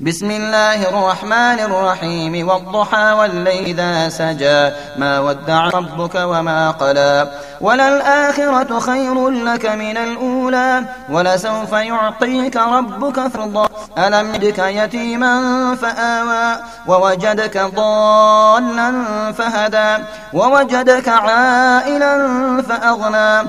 بسم الله الرحمن الرحيم والضحى والليل إذا سجى ما ودع ربك وما قلى. وللآخرة خير لك من الأولى ولسوف يعطيك ربك فرضا ألم يجدك يتيما فآوى ووجدك ضالا فهدى ووجدك عائلا فأغنى.